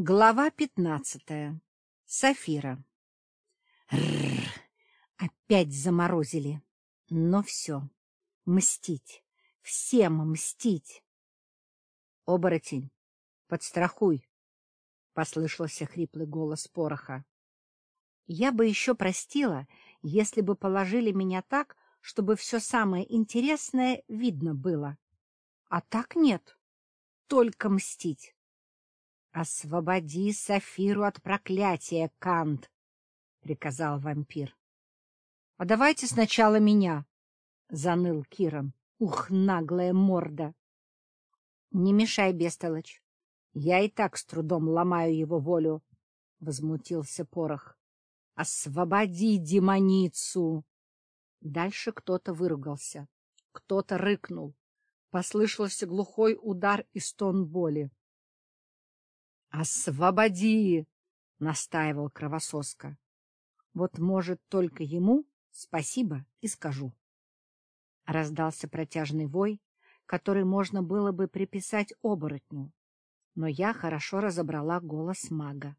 Глава пятнадцатая. Сафира. Рррр, опять заморозили. Но все. Мстить. Всем мстить. Оборотень, подстрахуй, — послышался хриплый голос пороха. Я бы еще простила, если бы положили меня так, чтобы все самое интересное видно было. А так нет. Только мстить. «Освободи Сафиру от проклятия, Кант!» — приказал вампир. «А давайте сначала меня!» — заныл Киран. «Ух, наглая морда!» «Не мешай, бестолочь! Я и так с трудом ломаю его волю!» — возмутился Порох. «Освободи демоницу!» Дальше кто-то выругался, кто-то рыкнул. Послышался глухой удар и стон боли. «Освободи!» — настаивал кровососка. «Вот, может, только ему спасибо и скажу». Раздался протяжный вой, который можно было бы приписать оборотню, но я хорошо разобрала голос мага.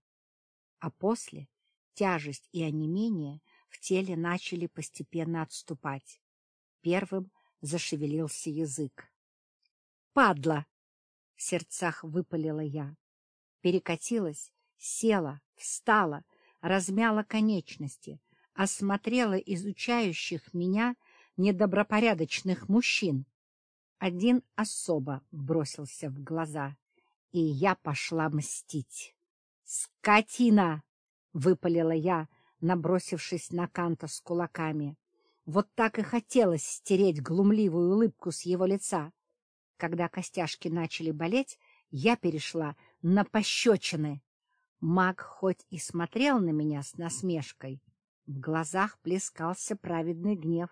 А после тяжесть и онемение в теле начали постепенно отступать. Первым зашевелился язык. «Падла!» — в сердцах выпалила я перекатилась, села, встала, размяла конечности, осмотрела изучающих меня недобропорядочных мужчин. Один особо бросился в глаза, и я пошла мстить. «Скотина!» — выпалила я, набросившись на Канта с кулаками. Вот так и хотелось стереть глумливую улыбку с его лица. Когда костяшки начали болеть, я перешла на пощечины. Маг хоть и смотрел на меня с насмешкой, в глазах плескался праведный гнев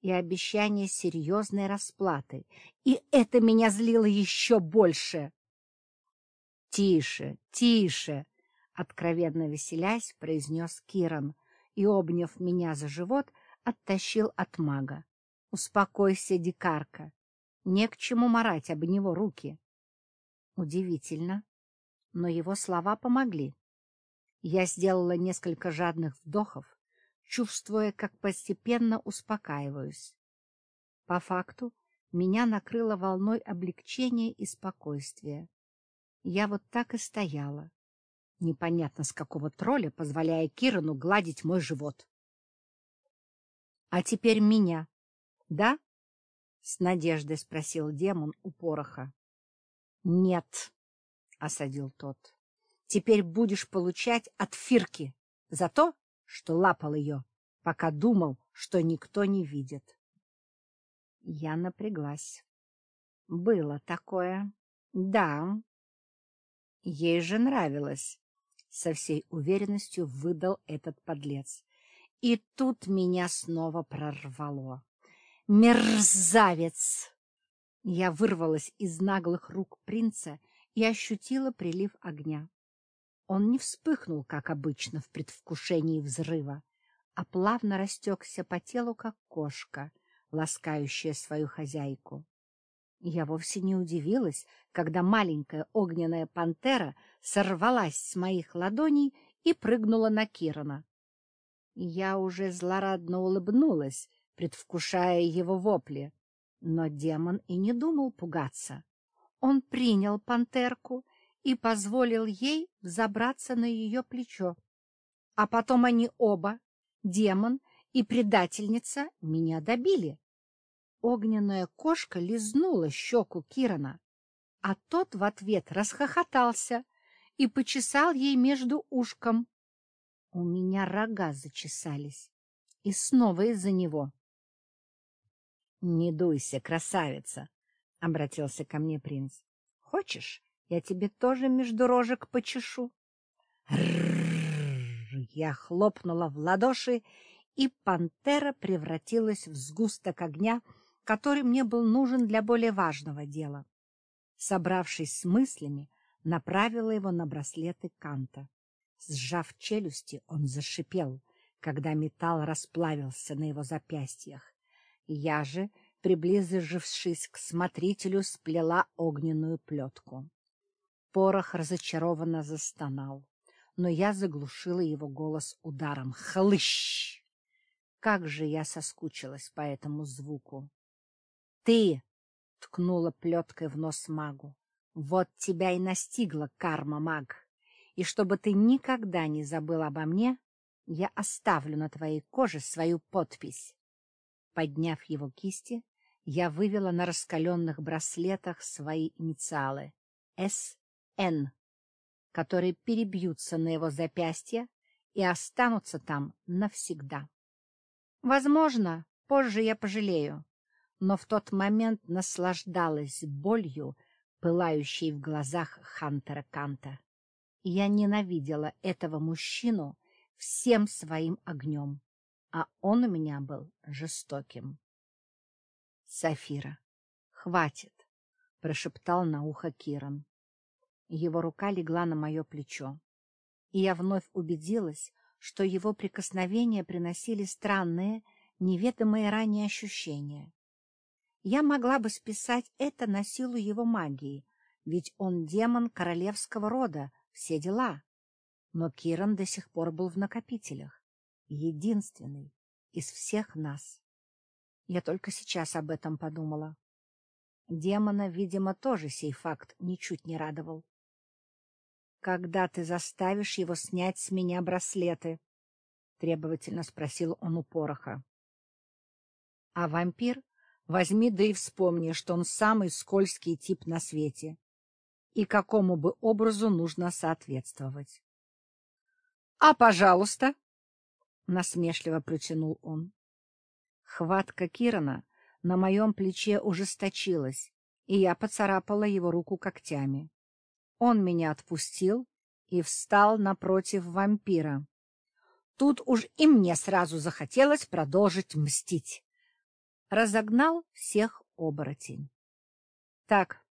и обещание серьезной расплаты, и это меня злило еще больше. — Тише, тише! — откровенно веселясь, произнес Киран и, обняв меня за живот, оттащил от мага. — Успокойся, дикарка. Не к чему марать об него руки. Удивительно, но его слова помогли. Я сделала несколько жадных вдохов, чувствуя, как постепенно успокаиваюсь. По факту меня накрыло волной облегчения и спокойствия. Я вот так и стояла, непонятно с какого тролля, позволяя Кирану гладить мой живот. — А теперь меня, да? — с надеждой спросил демон у пороха. — Нет, — осадил тот. — Теперь будешь получать от Фирки за то, что лапал ее, пока думал, что никто не видит. Я напряглась. Было такое. Да. Ей же нравилось. Со всей уверенностью выдал этот подлец. И тут меня снова прорвало. Мерзавец! Я вырвалась из наглых рук принца и ощутила прилив огня. Он не вспыхнул, как обычно, в предвкушении взрыва, а плавно растекся по телу, как кошка, ласкающая свою хозяйку. Я вовсе не удивилась, когда маленькая огненная пантера сорвалась с моих ладоней и прыгнула на Кирана. Я уже злорадно улыбнулась, предвкушая его вопли. Но демон и не думал пугаться. Он принял пантерку и позволил ей взобраться на ее плечо. А потом они оба, демон и предательница, меня добили. Огненная кошка лизнула щеку Кирана, а тот в ответ расхохотался и почесал ей между ушком. У меня рога зачесались, и снова из-за него. — Не дуйся, красавица, — обратился ко мне принц. — Хочешь, я тебе тоже между рожек почешу? Я хлопнула в ладоши, и пантера превратилась в сгусток огня, который мне был нужен для более важного дела. Собравшись с мыслями, направила его на браслеты Канта. Сжав челюсти, он зашипел, когда металл расплавился на его запястьях. Я же, приблизившись к смотрителю, сплела огненную плетку. Порох разочарованно застонал, но я заглушила его голос ударом. Хлыщ! Как же я соскучилась по этому звуку! — Ты! — ткнула плеткой в нос магу. — Вот тебя и настигла карма, маг. И чтобы ты никогда не забыл обо мне, я оставлю на твоей коже свою подпись. Подняв его кисти, я вывела на раскаленных браслетах свои инициалы — С.Н., которые перебьются на его запястье и останутся там навсегда. Возможно, позже я пожалею, но в тот момент наслаждалась болью, пылающей в глазах Хантера Канта. Я ненавидела этого мужчину всем своим огнем, а он у меня был жестоким. — Сафира, хватит, — прошептал на ухо Киран. Его рука легла на мое плечо, и я вновь убедилась, что его прикосновения приносили странные, неведомые ранее ощущения. Я могла бы списать это на силу его магии, ведь он демон королевского рода, все дела. Но Киран до сих пор был в накопителях, единственный из всех нас. Я только сейчас об этом подумала. Демона, видимо, тоже сей факт ничуть не радовал. — Когда ты заставишь его снять с меня браслеты? — требовательно спросил он у пороха. — А вампир возьми да и вспомни, что он самый скользкий тип на свете и какому бы образу нужно соответствовать. — А, пожалуйста! — насмешливо протянул он. Хватка Кирана на моем плече ужесточилась, и я поцарапала его руку когтями. Он меня отпустил и встал напротив вампира. Тут уж и мне сразу захотелось продолжить мстить. Разогнал всех оборотень. — Так,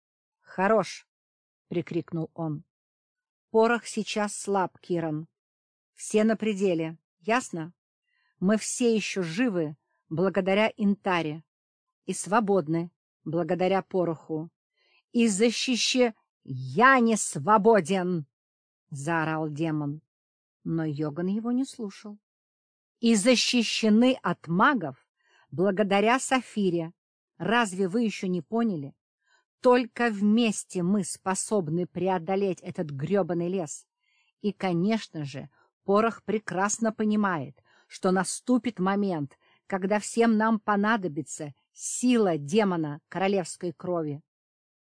хорош, — прикрикнул он. — Порох сейчас слаб, Киран. Все на пределе, ясно? Мы все еще живы благодаря Интаре и свободны благодаря пороху. И защище... — Я не свободен! — заорал демон. Но Йоган его не слушал. — И защищены от магов благодаря Сафире. Разве вы еще не поняли? Только вместе мы способны преодолеть этот гребаный лес. И, конечно же, Порох прекрасно понимает, что наступит момент, когда всем нам понадобится сила демона королевской крови.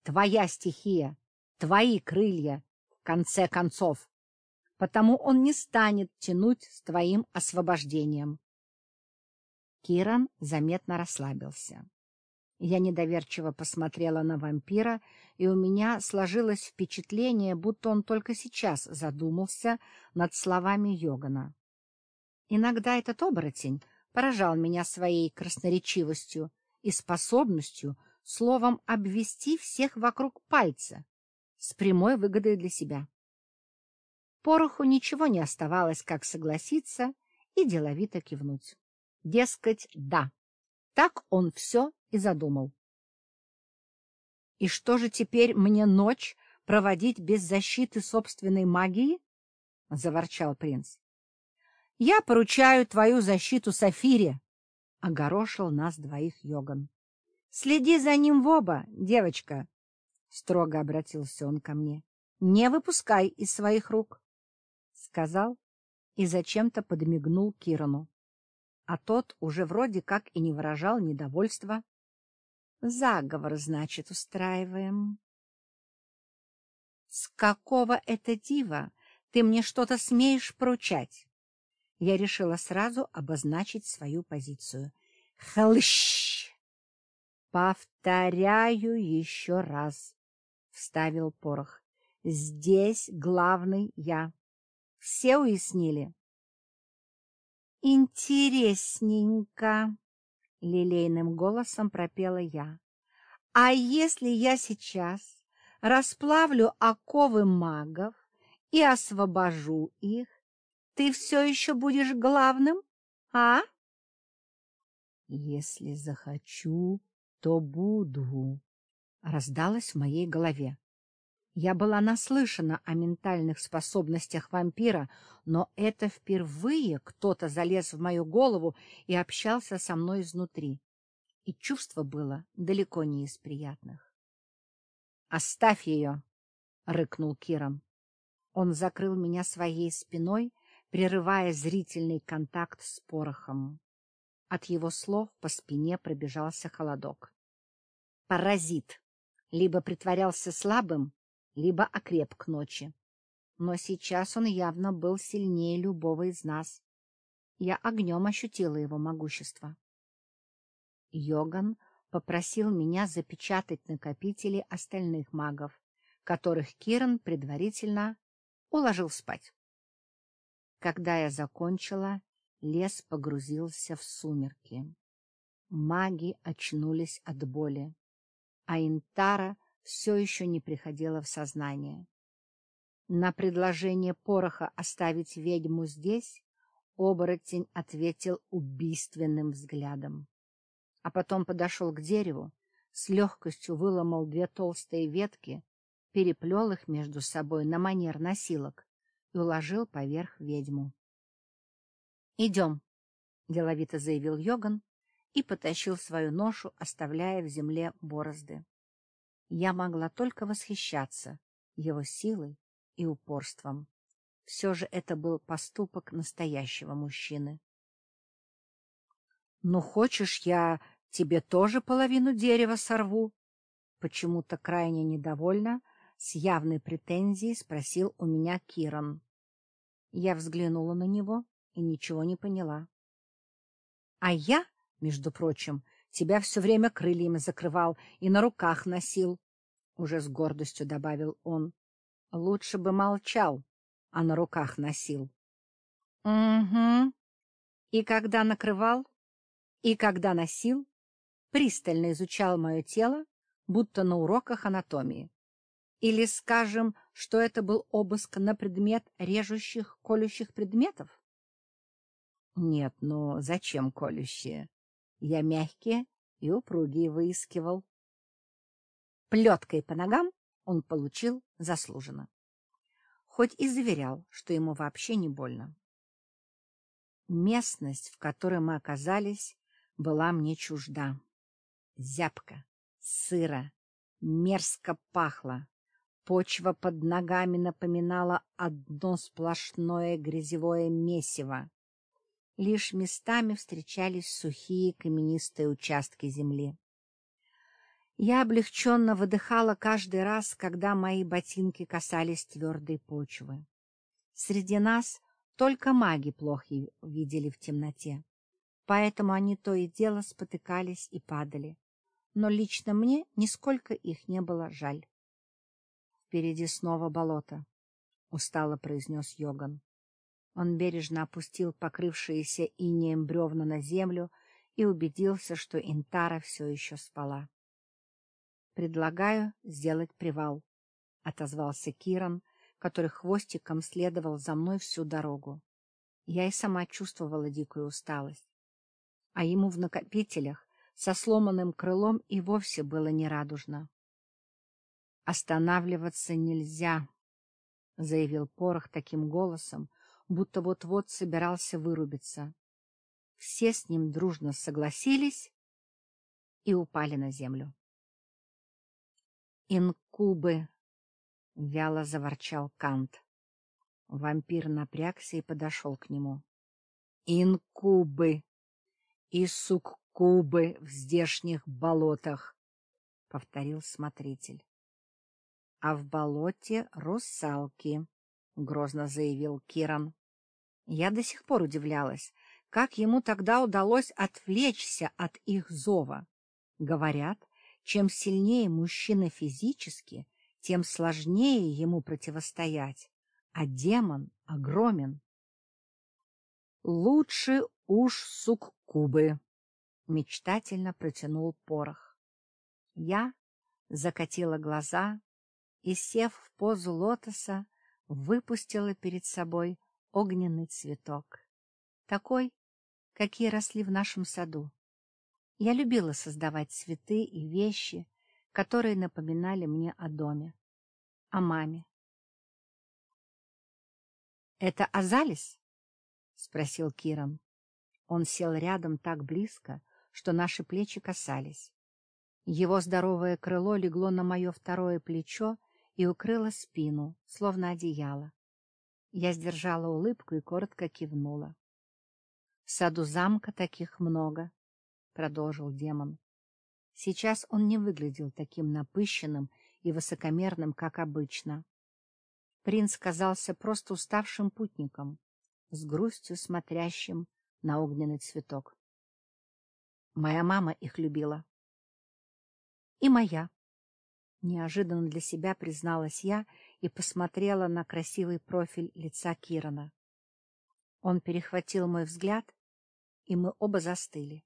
Твоя стихия, твои крылья, в конце концов. Потому он не станет тянуть с твоим освобождением. Киран заметно расслабился. Я недоверчиво посмотрела на вампира, и у меня сложилось впечатление, будто он только сейчас задумался над словами Йогана. Иногда этот оборотень поражал меня своей красноречивостью и способностью словом обвести всех вокруг пальца с прямой выгодой для себя. Пороху ничего не оставалось, как согласиться и деловито кивнуть. Дескать, да, так он все и задумал. — И что же теперь мне ночь проводить без защиты собственной магии? — заворчал принц. — Я поручаю твою защиту Сафире, — огорошил нас двоих Йоган. — Следи за ним в оба, девочка, — строго обратился он ко мне. — Не выпускай из своих рук, — сказал и зачем-то подмигнул Кирану. А тот уже вроде как и не выражал недовольства. Заговор, значит, устраиваем. — С какого это дива ты мне что-то смеешь поручать? Я решила сразу обозначить свою позицию. — Хлыщ! — Повторяю еще раз, — вставил порох. — Здесь главный я. Все уяснили? — Интересненько. — лилейным голосом пропела я. — А если я сейчас расплавлю оковы магов и освобожу их, ты все еще будешь главным, а? — Если захочу, то буду, — раздалось в моей голове. Я была наслышана о ментальных способностях вампира, но это впервые кто-то залез в мою голову и общался со мной изнутри. И чувство было далеко не из приятных. — Оставь ее! — рыкнул Киран. Он закрыл меня своей спиной, прерывая зрительный контакт с порохом. От его слов по спине пробежался холодок. Паразит! Либо притворялся слабым, либо окреп к ночи. Но сейчас он явно был сильнее любого из нас. Я огнем ощутила его могущество. Йоган попросил меня запечатать накопители остальных магов, которых Киран предварительно уложил спать. Когда я закончила, лес погрузился в сумерки. Маги очнулись от боли, а Интара все еще не приходила в сознание. На предложение Пороха оставить ведьму здесь оборотень ответил убийственным взглядом. А потом подошел к дереву, с легкостью выломал две толстые ветки, переплел их между собой на манер носилок и уложил поверх ведьму. — Идем, — деловито заявил Йоган и потащил свою ношу, оставляя в земле борозды. Я могла только восхищаться его силой и упорством. Все же это был поступок настоящего мужчины. — Ну, хочешь, я тебе тоже половину дерева сорву? Почему-то крайне недовольно, с явной претензией спросил у меня Киран. Я взглянула на него и ничего не поняла. — А я, между прочим, тебя все время крыльями закрывал и на руках носил, — уже с гордостью добавил он. — Лучше бы молчал, а на руках носил. — Угу. И когда накрывал, и когда носил, пристально изучал мое тело, будто на уроках анатомии. Или скажем, что это был обыск на предмет режущих, колющих предметов? Нет, ну зачем колющие? Я мягкие и упругие выискивал. Плеткой по ногам он получил заслуженно. Хоть и заверял, что ему вообще не больно. Местность, в которой мы оказались, была мне чужда. Зябко, сыро, мерзко пахло. Почва под ногами напоминала одно сплошное грязевое месиво. Лишь местами встречались сухие каменистые участки земли. Я облегченно выдыхала каждый раз, когда мои ботинки касались твердой почвы. Среди нас только маги плохо видели в темноте, поэтому они то и дело спотыкались и падали. Но лично мне нисколько их не было жаль. Впереди снова болото, — устало произнес Йоган. Он бережно опустил покрывшиеся инеем бревна на землю и убедился, что Интара все еще спала. — Предлагаю сделать привал, — отозвался Киран, который хвостиком следовал за мной всю дорогу. Я и сама чувствовала дикую усталость. А ему в накопителях со сломанным крылом и вовсе было нерадужно. — Останавливаться нельзя, — заявил Порох таким голосом, будто вот-вот собирался вырубиться. Все с ним дружно согласились и упали на землю. «Инкубы!» — вяло заворчал Кант. Вампир напрягся и подошел к нему. «Инкубы и суккубы в здешних болотах!» — повторил смотритель. «А в болоте русалки!» — грозно заявил Киран. Я до сих пор удивлялась, как ему тогда удалось отвлечься от их зова. Говорят, чем сильнее мужчина физически, тем сложнее ему противостоять, а демон огромен. — Лучше уж суккубы, — мечтательно протянул порох. Я закатила глаза и, сев в позу лотоса, выпустила перед собой огненный цветок, такой, какие росли в нашем саду. Я любила создавать цветы и вещи, которые напоминали мне о доме. о маме. — Это Азалис? — спросил Киран. Он сел рядом так близко, что наши плечи касались. Его здоровое крыло легло на мое второе плечо и укрыло спину, словно одеяло. Я сдержала улыбку и коротко кивнула. — В саду замка таких много, — продолжил демон. Сейчас он не выглядел таким напыщенным и высокомерным, как обычно. Принц казался просто уставшим путником, с грустью смотрящим на огненный цветок. Моя мама их любила. — И моя, Неожиданно для себя призналась я и посмотрела на красивый профиль лица Кирана. Он перехватил мой взгляд, и мы оба застыли.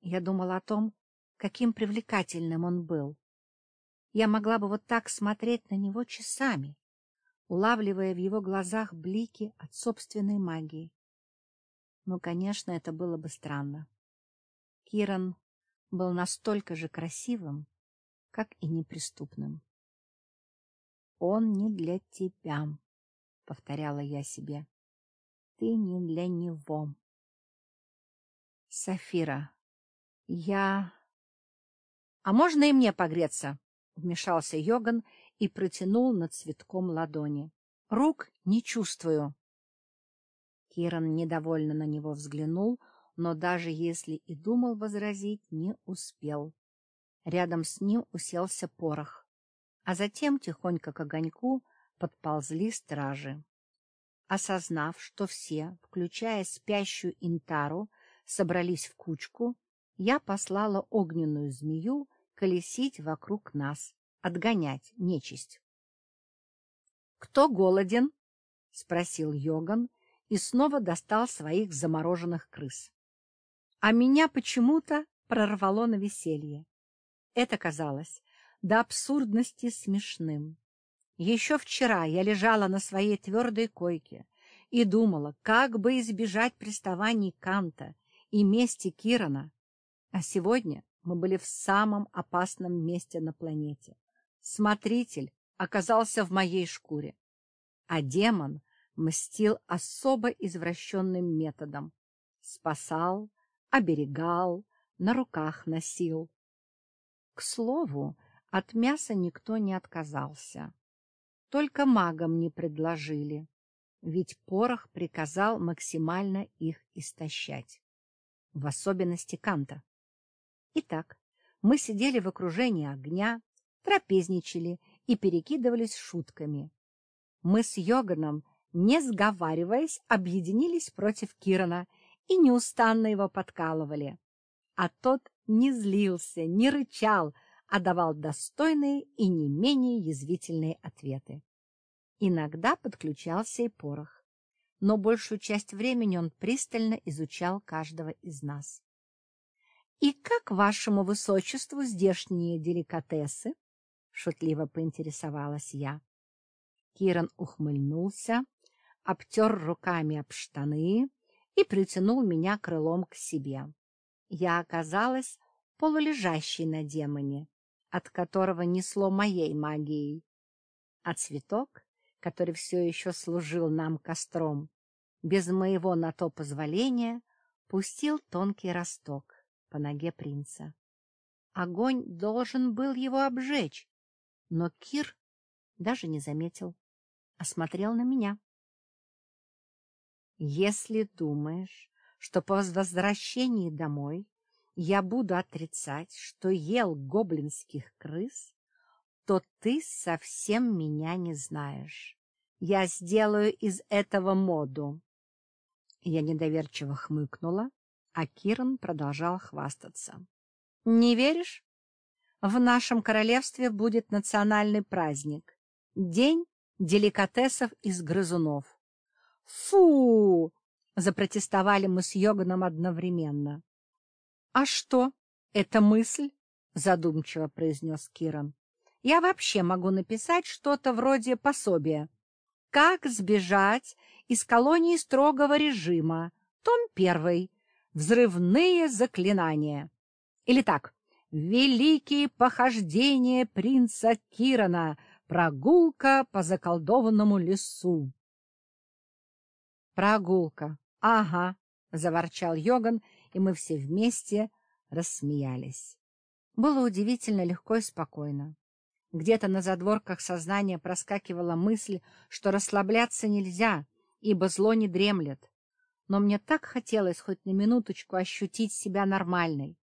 Я думала о том, каким привлекательным он был. Я могла бы вот так смотреть на него часами, улавливая в его глазах блики от собственной магии. Но, конечно, это было бы странно. Киран был настолько же красивым, как и неприступным. «Он не для тебя», — повторяла я себе. «Ты не для него». «Сафира, я...» «А можно и мне погреться?» — вмешался Йоган и протянул над цветком ладони. «Рук не чувствую». Киран недовольно на него взглянул, но даже если и думал возразить, не успел. Рядом с ним уселся порох, а затем тихонько к огоньку подползли стражи. Осознав, что все, включая спящую Интару, собрались в кучку, я послала огненную змею колесить вокруг нас, отгонять нечисть. — Кто голоден? — спросил Йоган и снова достал своих замороженных крыс. А меня почему-то прорвало на веселье. Это казалось до абсурдности смешным. Еще вчера я лежала на своей твердой койке и думала, как бы избежать приставаний Канта и мести Кирана, а сегодня мы были в самом опасном месте на планете. Смотритель оказался в моей шкуре, а демон мстил особо извращенным методом. Спасал, оберегал, на руках носил. К слову, от мяса никто не отказался. Только магам не предложили, ведь порох приказал максимально их истощать. В особенности Канта. Итак, мы сидели в окружении огня, трапезничали и перекидывались шутками. Мы с Йоганом, не сговариваясь, объединились против Кирана и неустанно его подкалывали. А тот не злился, не рычал, а давал достойные и не менее язвительные ответы. Иногда подключался и порох, но большую часть времени он пристально изучал каждого из нас. — И как вашему высочеству здешние деликатесы? — шутливо поинтересовалась я. Киран ухмыльнулся, обтер руками об штаны и притянул меня крылом к себе я оказалась полулежащей на демоне, от которого несло моей магией. А цветок, который все еще служил нам костром, без моего на то позволения, пустил тонкий росток по ноге принца. Огонь должен был его обжечь, но Кир даже не заметил, осмотрел на меня. — Если думаешь, что по возвращении домой я буду отрицать, что ел гоблинских крыс, то ты совсем меня не знаешь. Я сделаю из этого моду. Я недоверчиво хмыкнула, а Киран продолжал хвастаться. — Не веришь? В нашем королевстве будет национальный праздник — День деликатесов из грызунов. — Фу! Запротестовали мы с Йоганом одновременно. — А что? Это мысль? — задумчиво произнес Киран. — Я вообще могу написать что-то вроде пособия. «Как сбежать из колонии строгого режима?» Том первый. Взрывные заклинания. Или так. «Великие похождения принца Кирана Прогулка по заколдованному лесу. Прогулка. Ага, заворчал Йоган, и мы все вместе рассмеялись. Было удивительно легко и спокойно. Где-то на задворках сознания проскакивала мысль, что расслабляться нельзя, ибо зло не дремлет. Но мне так хотелось хоть на минуточку ощутить себя нормальной,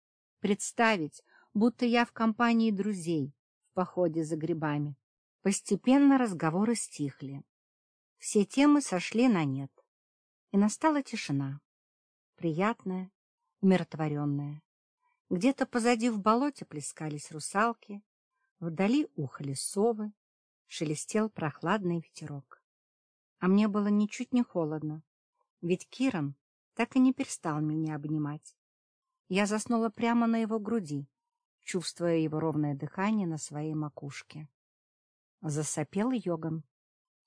представить, будто я в компании друзей в походе за грибами. Постепенно разговоры стихли. Все темы сошли на нет, и настала тишина, приятная, умиротворенная. Где-то позади в болоте плескались русалки, вдали ухали совы, шелестел прохладный ветерок. А мне было ничуть не холодно, ведь Киран так и не перестал меня обнимать. Я заснула прямо на его груди, чувствуя его ровное дыхание на своей макушке. Засопел Йоган.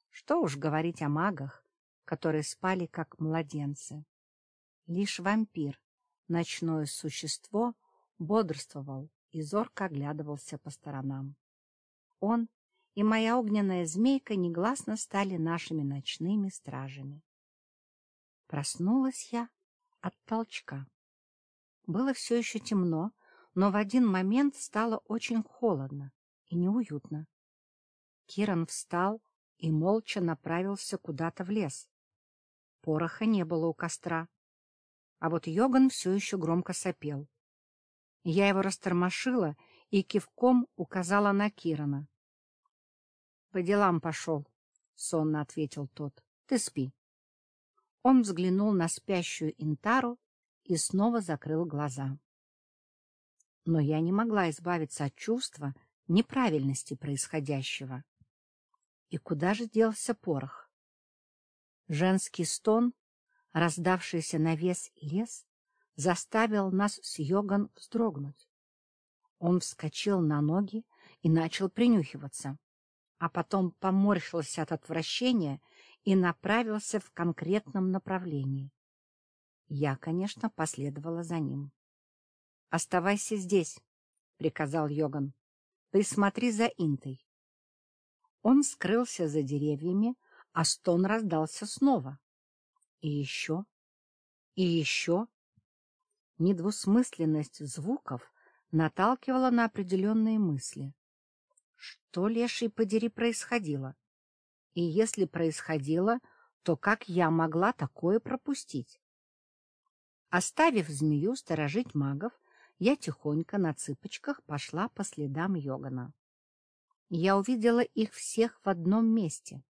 Что уж говорить о магах, которые спали как младенцы. Лишь вампир, ночное существо, бодрствовал и зорко оглядывался по сторонам. Он и моя огненная змейка негласно стали нашими ночными стражами. Проснулась я от толчка. Было все еще темно, но в один момент стало очень холодно и неуютно. Киран встал и молча направился куда-то в лес. Пороха не было у костра, а вот Йоган все еще громко сопел. Я его растормошила и кивком указала на Кирана. — По делам пошел, — сонно ответил тот. — Ты спи. Он взглянул на спящую Интару и снова закрыл глаза. Но я не могла избавиться от чувства неправильности происходящего. И куда же делся порох? Женский стон, раздавшийся на весь лес, заставил нас с Йоган вздрогнуть. Он вскочил на ноги и начал принюхиваться, а потом поморщился от отвращения и направился в конкретном направлении. Я, конечно, последовала за ним. — Оставайся здесь, — приказал Йоган. — Присмотри за Интой. Он скрылся за деревьями, а стон раздался снова. И еще, и еще. Недвусмысленность звуков наталкивала на определенные мысли. Что, леший подери, происходило? И если происходило, то как я могла такое пропустить? Оставив змею сторожить магов, я тихонько на цыпочках пошла по следам Йогана. Я увидела их всех в одном месте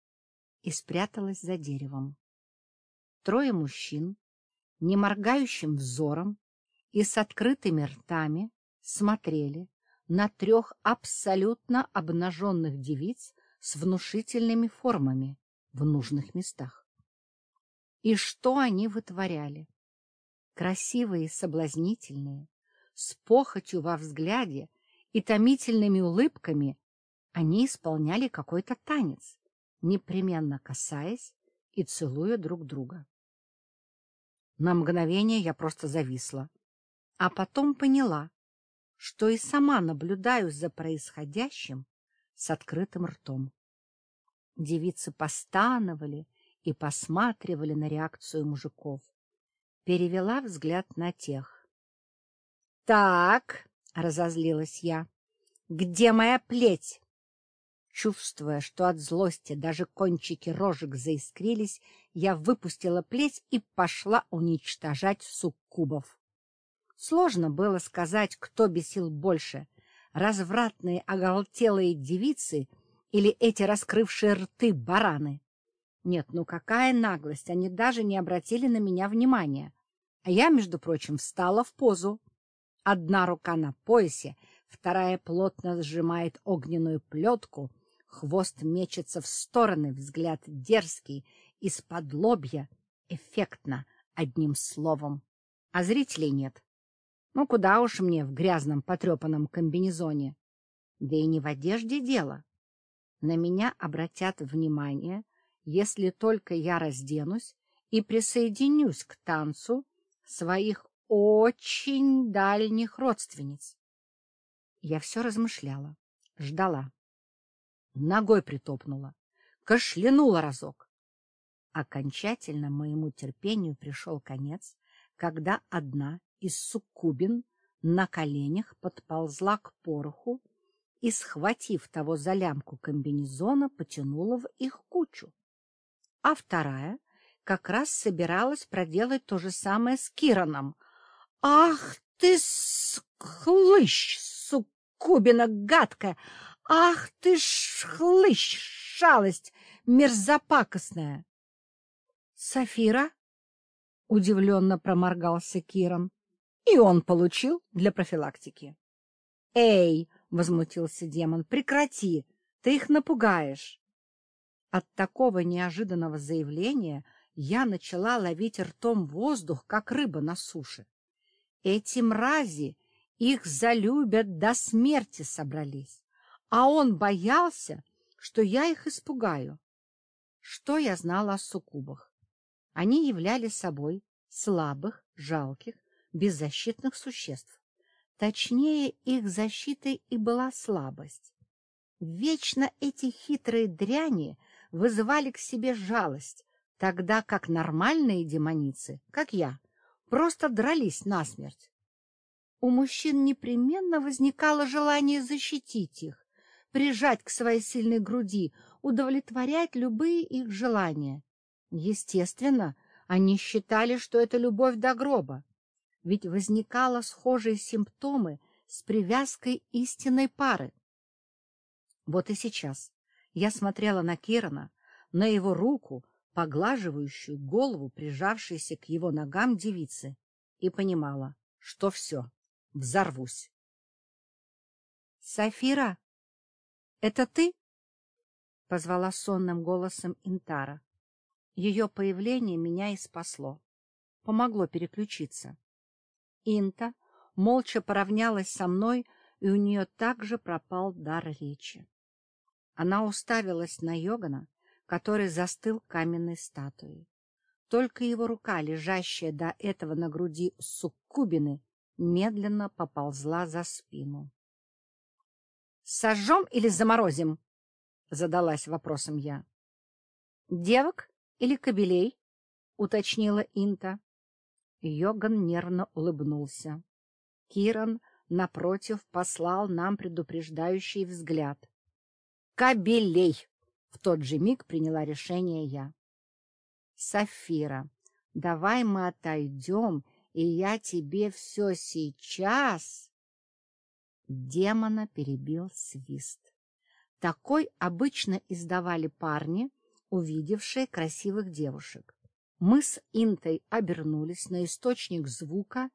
и спряталась за деревом. Трое мужчин, не моргающим взором и с открытыми ртами, смотрели на трех абсолютно обнаженных девиц с внушительными формами в нужных местах. И что они вытворяли? Красивые соблазнительные, с похотью во взгляде и томительными улыбками они исполняли какой-то танец, непременно касаясь и целуя друг друга. На мгновение я просто зависла, а потом поняла, что и сама наблюдаю за происходящим с открытым ртом. Девицы постановали и посматривали на реакцию мужиков. Перевела взгляд на тех. — Так, — разозлилась я, — где моя плеть? Чувствуя, что от злости даже кончики рожек заискрились, я выпустила плеть и пошла уничтожать суккубов. Сложно было сказать, кто бесил больше — развратные оголтелые девицы или эти раскрывшие рты бараны. Нет, ну какая наглость, они даже не обратили на меня внимания. А я, между прочим, встала в позу. Одна рука на поясе, вторая плотно сжимает огненную плетку — Хвост мечется в стороны, взгляд дерзкий, из-под лобья, эффектно, одним словом. А зрителей нет. Ну, куда уж мне в грязном потрепанном комбинезоне. Да и не в одежде дело. На меня обратят внимание, если только я разденусь и присоединюсь к танцу своих очень дальних родственниц. Я все размышляла, ждала. Ногой притопнула, кашлянула разок. Окончательно моему терпению пришел конец, когда одна из суккубин на коленях подползла к пороху и, схватив того за лямку комбинезона, потянула в их кучу. А вторая как раз собиралась проделать то же самое с Кираном. — Ах ты, хлыщ, суккубина гадкая! Ах ты ж хлыщ, шалость мерзопакостная! — Сафира? — удивленно проморгался Киран. И он получил для профилактики. — Эй! — возмутился демон. — Прекрати! Ты их напугаешь! От такого неожиданного заявления я начала ловить ртом воздух, как рыба на суше. Эти мрази их залюбят до смерти собрались, а он боялся, что я их испугаю. Что я знала о суккубах? Они являли собой слабых, жалких, беззащитных существ. Точнее, их защитой и была слабость. Вечно эти хитрые дряни вызывали к себе жалость, тогда как нормальные демоницы, как я, просто дрались насмерть. У мужчин непременно возникало желание защитить их, прижать к своей сильной груди, удовлетворять любые их желания. Естественно, они считали, что это любовь до гроба, ведь возникало схожие симптомы с привязкой истинной пары. Вот и сейчас я смотрела на Кирана, на его руку, поглаживающую голову, прижавшейся к его ногам девицы, и понимала, что все, взорвусь. — Сафира, это ты? — позвала сонным голосом Интара. Ее появление меня и спасло, помогло переключиться. Инта молча поравнялась со мной, и у нее также пропал дар речи. Она уставилась на Йогана, который застыл каменной статуей. Только его рука, лежащая до этого на груди суккубины, медленно поползла за спину. — Сожжем или заморозим? — задалась вопросом я. — Девок или кобелей? — уточнила Инта. Йоган нервно улыбнулся. Киран, напротив, послал нам предупреждающий взгляд. — Кобелей! — в тот же миг приняла решение я. — Сафира, давай мы отойдем, и я тебе все сейчас... Демона перебил свист. Такой обычно издавали парни, увидевшие красивых девушек. Мы с Интой обернулись на источник звука,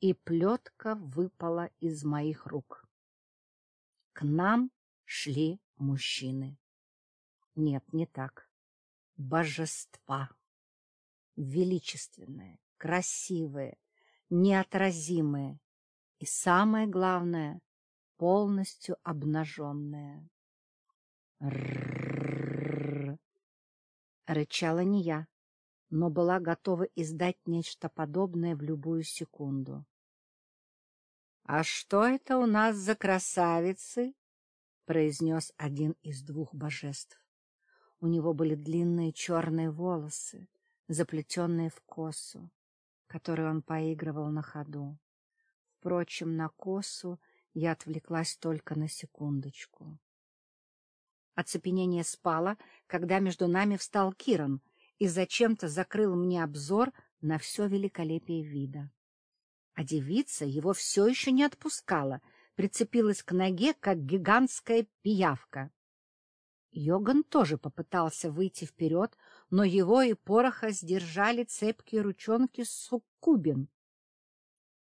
и плетка выпала из моих рук. К нам шли мужчины. Нет, не так. Божества. Величественные, красивые, неотразимые и, самое главное, полностью обнаженные. Рычала не я но была готова издать нечто подобное в любую секунду. — А что это у нас за красавицы? — произнес один из двух божеств. У него были длинные черные волосы, заплетенные в косу, которой он поигрывал на ходу. Впрочем, на косу я отвлеклась только на секундочку. Оцепенение спало, когда между нами встал Киран, и зачем-то закрыл мне обзор на все великолепие вида. А девица его все еще не отпускала, прицепилась к ноге, как гигантская пиявка. Йоган тоже попытался выйти вперед, но его и пороха сдержали цепкие ручонки суккубин.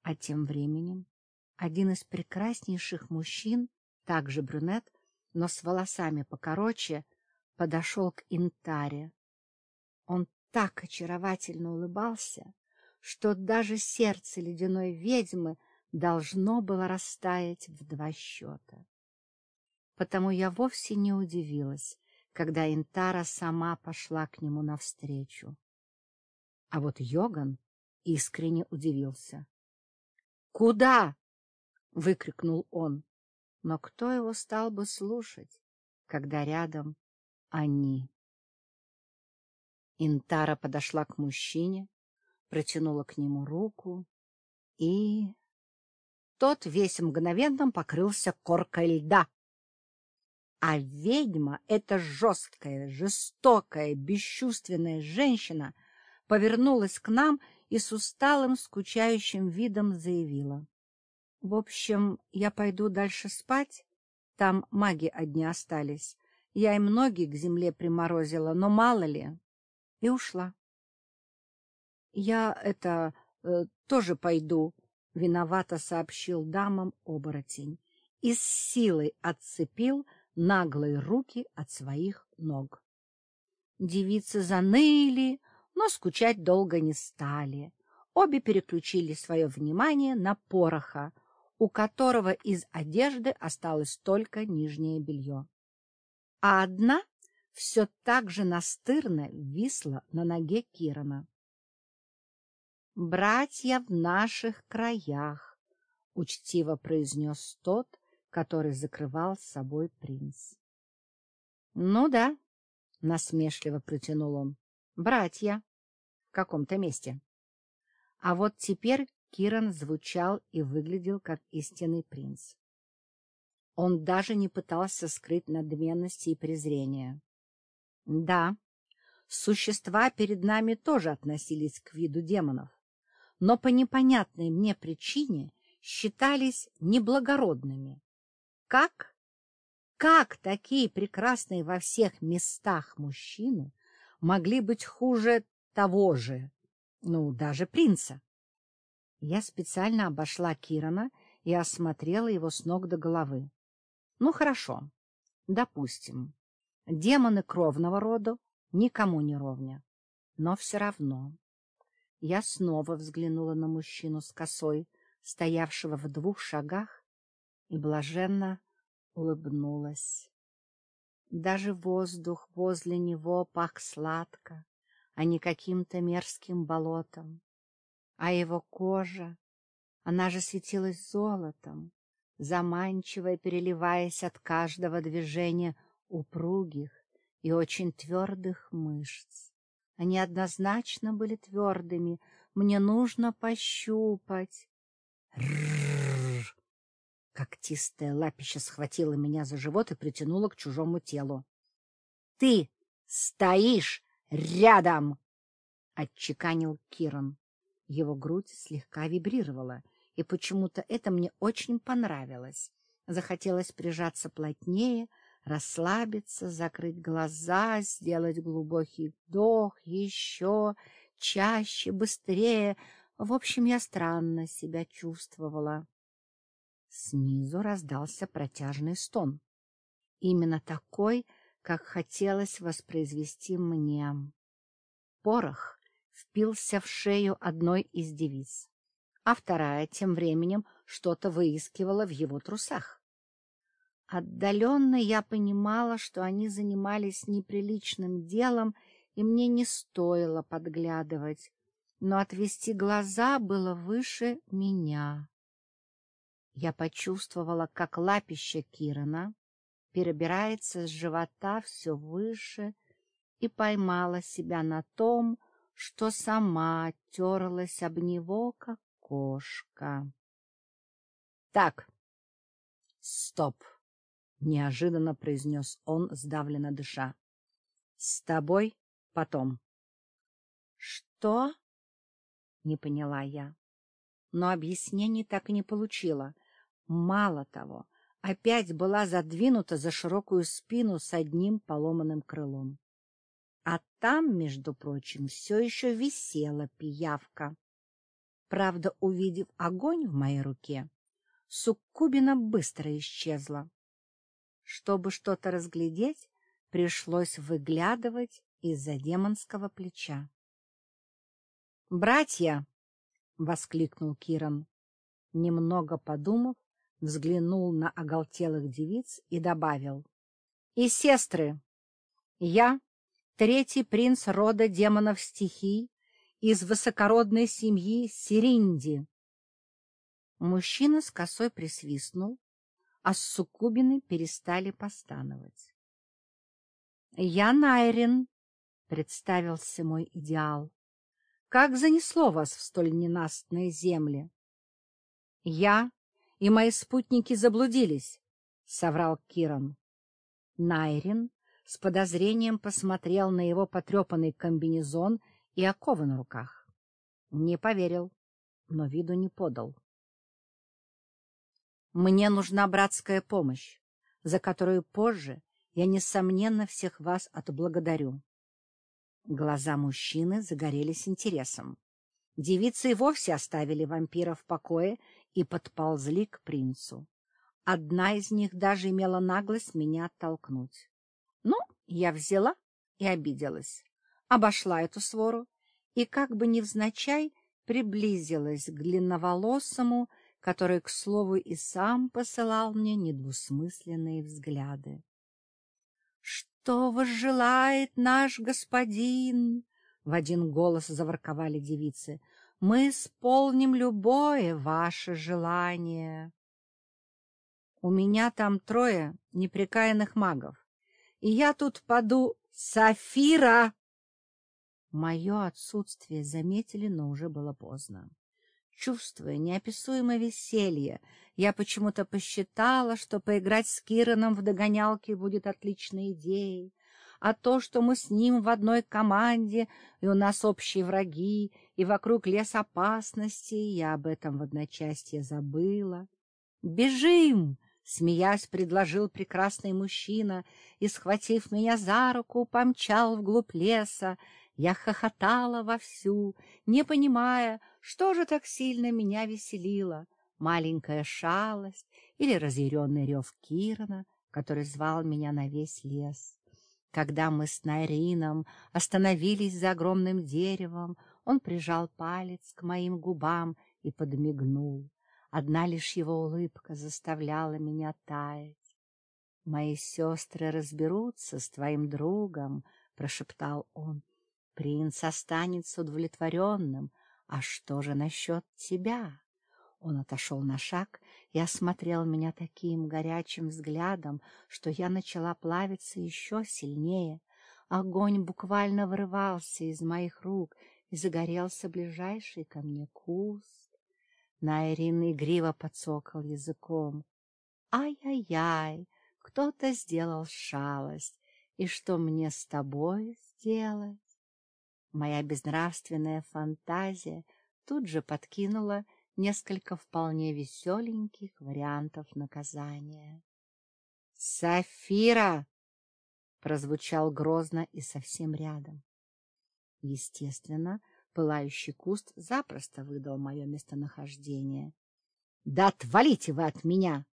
А тем временем один из прекраснейших мужчин, также брюнет, но с волосами покороче, подошел к Интаре. Он так очаровательно улыбался, что даже сердце ледяной ведьмы должно было растаять в два счета. Потому я вовсе не удивилась, когда Интара сама пошла к нему навстречу. А вот Йоган искренне удивился. «Куда — выкрикнул он. Но кто его стал бы слушать, когда рядом они. Интара подошла к мужчине, протянула к нему руку и... Тот весь мгновенно покрылся коркой льда. А ведьма, эта жесткая, жестокая, бесчувственная женщина, повернулась к нам и с усталым, скучающим видом заявила. — В общем, я пойду дальше спать. Там маги одни остались. Я им ноги к земле приморозила, но мало ли. И ушла. — Я это... Э, тоже пойду, — виновато сообщил дамам оборотень и с силой отцепил наглые руки от своих ног. Девицы заныли, но скучать долго не стали. Обе переключили свое внимание на пороха, у которого из одежды осталось только нижнее белье. А одна все так же настырно висла на ноге Кирана. «Братья в наших краях», — учтиво произнес тот, который закрывал с собой принц. — Ну да, — насмешливо протянул он, — братья каком-то месте. А вот теперь Киран звучал и выглядел как истинный принц. Он даже не пытался скрыть надменности и презрения. Да, существа перед нами тоже относились к виду демонов, но по непонятной мне причине считались неблагородными как? Как такие прекрасные во всех местах мужчины могли быть хуже того же, ну, даже принца? Я специально обошла Кирана и осмотрела его с ног до головы. Ну, хорошо, допустим, демоны кровного рода никому не ровня, но все равно. Я снова взглянула на мужчину с косой, стоявшего в двух шагах и блаженно улыбнулась. Даже воздух возле него пах сладко, а не каким-то мерзким болотом. А его кожа, она же светилась золотом, заманчиво переливаясь от каждого движения упругих и очень твердых мышц. Они однозначно были твердыми, мне нужно пощупать. Когтистая лапища схватила меня за живот и притянула к чужому телу. — Ты стоишь рядом! — отчеканил Киран. Его грудь слегка вибрировала, и почему-то это мне очень понравилось. Захотелось прижаться плотнее, расслабиться, закрыть глаза, сделать глубокий вдох, еще чаще, быстрее. В общем, я странно себя чувствовала. Снизу раздался протяжный стон. Именно такой, как хотелось воспроизвести мне. Порох впился в шею одной из девиц, а вторая тем временем что-то выискивала в его трусах. Отдаленно я понимала, что они занимались неприличным делом, и мне не стоило подглядывать, но отвести глаза было выше меня. Я почувствовала, как лапище Кирана перебирается с живота все выше и поймала себя на том, что сама терлась об него, как кошка. — Так, стоп! — неожиданно произнес он, сдавленно дыша. — С тобой потом. — Что? — не поняла я. Но объяснений так и не получила — Мало того, опять была задвинута за широкую спину с одним поломанным крылом. А там, между прочим, все еще висела пиявка. Правда, увидев огонь в моей руке, суккубина быстро исчезла. Чтобы что-то разглядеть, пришлось выглядывать из-за демонского плеча. «Братья!» — воскликнул Киран. Немного подумав, взглянул на оголтелых девиц и добавил. — И сестры, я, третий принц рода демонов стихий, из высокородной семьи Сиринди. Мужчина с косой присвистнул, а суккубины перестали постановать. Я Найрин, — представился мой идеал. — Как занесло вас в столь ненастные земли? — Я и мои спутники заблудились, — соврал Киран. Найрин с подозрением посмотрел на его потрепанный комбинезон и оковы на руках. Не поверил, но виду не подал. «Мне нужна братская помощь, за которую позже я, несомненно, всех вас отблагодарю». Глаза мужчины загорелись интересом. Девицы и вовсе оставили вампира в покое и подползли к принцу. Одна из них даже имела наглость меня оттолкнуть. Ну, я взяла и обиделась. Обошла эту свору и, как бы невзначай, приблизилась к длинноволосому, который, к слову, и сам посылал мне недвусмысленные взгляды. — Что возжелает наш господин? — в один голос заворковали девицы. — Мы исполним любое ваше желание. У меня там трое непрекаянных магов, и я тут поду... Сафира! Мое отсутствие заметили, но уже было поздно. Чувствуя неописуемое веселье, я почему-то посчитала, что поиграть с Кираном в догонялки будет отличной идеей, а то, что мы с ним в одной команде, и у нас общие враги, и вокруг лес опасностей, я об этом в одночасье забыла. «Бежим!» Смеясь, предложил прекрасный мужчина и, схватив меня за руку, помчал вглубь леса. Я хохотала вовсю, не понимая, что же так сильно меня веселило. Маленькая шалость или разъяренный рев Кирана, который звал меня на весь лес. Когда мы с Найрином остановились за огромным деревом, он прижал палец к моим губам и подмигнул. Одна лишь его улыбка заставляла меня таять. — Мои сестры разберутся с твоим другом, — прошептал он. — Принц останется удовлетворенным. А что же насчет тебя? Он отошел на шаг и осмотрел меня таким горячим взглядом, что я начала плавиться еще сильнее. Огонь буквально вырывался из моих рук, и загорелся ближайший ко мне куст. Найрин игриво подсокал языком. «Ай-яй-яй, кто-то сделал шалость, и что мне с тобой сделать?» Моя безнравственная фантазия тут же подкинула несколько вполне веселеньких вариантов наказания. «Сафира!» — прозвучал грозно и совсем рядом. Естественно, Пылающий куст запросто выдал мое местонахождение. — Да отвалите вы от меня!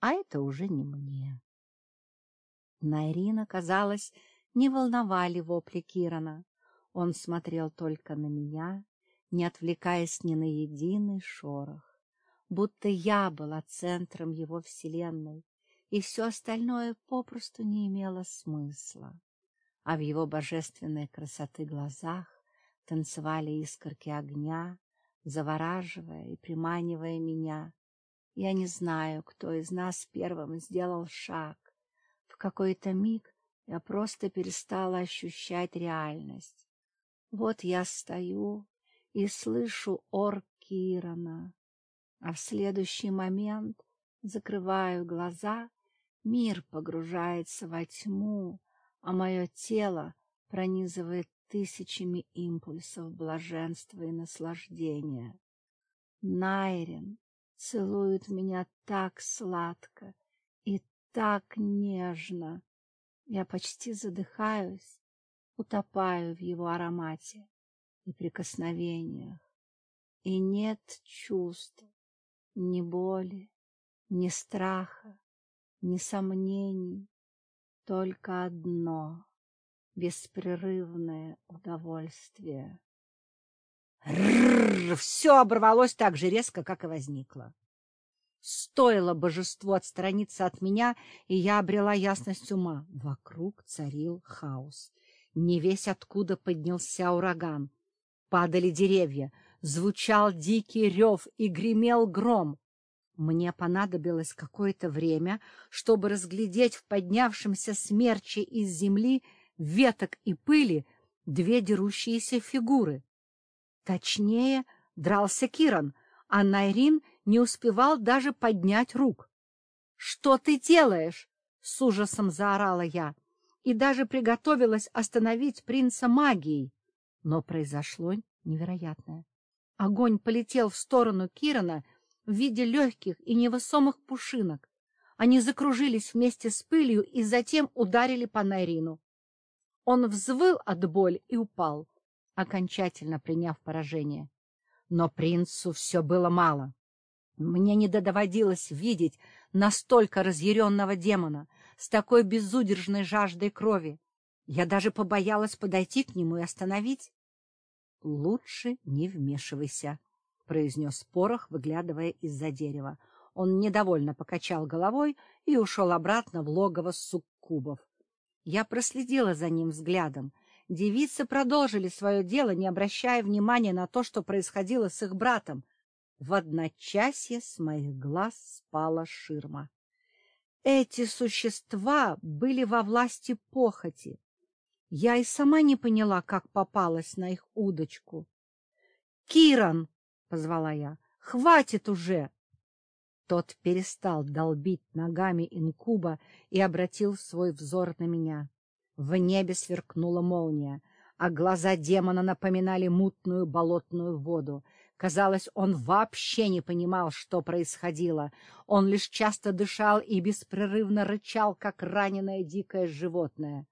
А это уже не мне. Найрина, казалось, не волновали вопли Кирана. Он смотрел только на меня, не отвлекаясь ни на единый шорох, будто я была центром его вселенной, и все остальное попросту не имело смысла. А в его божественной красоты глазах танцевали искорки огня, завораживая и приманивая меня. Я не знаю, кто из нас первым сделал шаг. В какой-то миг я просто перестала ощущать реальность. Вот я стою и слышу ор Кирана, а в следующий момент закрываю глаза, мир погружается во тьму, а мое тело пронизывает тысячами импульсов блаженства и наслаждения. Найрин целует меня так сладко и так нежно. Я почти задыхаюсь, утопаю в его аромате и прикосновениях. И нет чувств, ни боли, ни страха, ни сомнений, только одно беспрерывное удовольствие. Рррр! Все оборвалось так же резко, как и возникло. Стоило божеству отстраниться от меня, и я обрела ясность ума. Вокруг царил хаос. Не весь откуда поднялся ураган. Падали деревья, звучал дикий рев и гремел гром. Мне понадобилось какое-то время, чтобы разглядеть в поднявшемся смерче из земли веток и пыли две дерущиеся фигуры. Точнее, дрался Киран, а Найрин не успевал даже поднять рук. — Что ты делаешь? — с ужасом заорала я, и даже приготовилась остановить принца магией. Но произошло невероятное. Огонь полетел в сторону Кирана в виде легких и невысомых пушинок. Они закружились вместе с пылью и затем ударили по Найрину. Он взвыл от боли и упал, окончательно приняв поражение. Но принцу все было мало. Мне не доводилось видеть настолько разъяренного демона с такой безудержной жаждой крови. Я даже побоялась подойти к нему и остановить. — Лучше не вмешивайся, — произнес Порох, выглядывая из-за дерева. Он недовольно покачал головой и ушел обратно в логово суккубов. Я проследила за ним взглядом. Девицы продолжили свое дело, не обращая внимания на то, что происходило с их братом. В одночасье с моих глаз спала ширма. Эти существа были во власти похоти. Я и сама не поняла, как попалась на их удочку. — Киран! — позвала я. — Хватит уже! Тот перестал долбить ногами инкуба и обратил свой взор на меня. В небе сверкнула молния, а глаза демона напоминали мутную болотную воду. Казалось, он вообще не понимал, что происходило. Он лишь часто дышал и беспрерывно рычал, как раненое дикое животное.